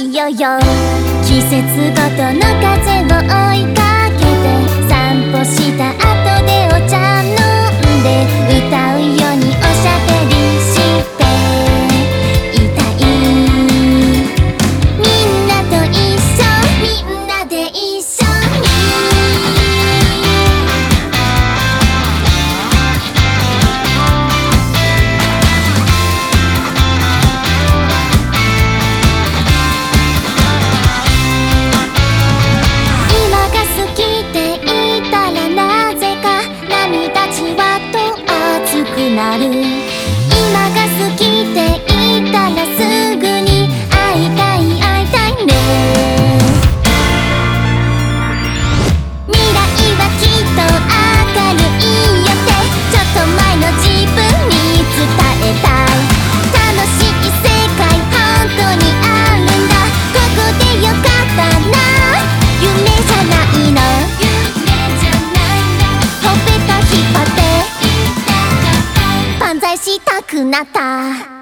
しようよ季節ごとの風を 나를 なた。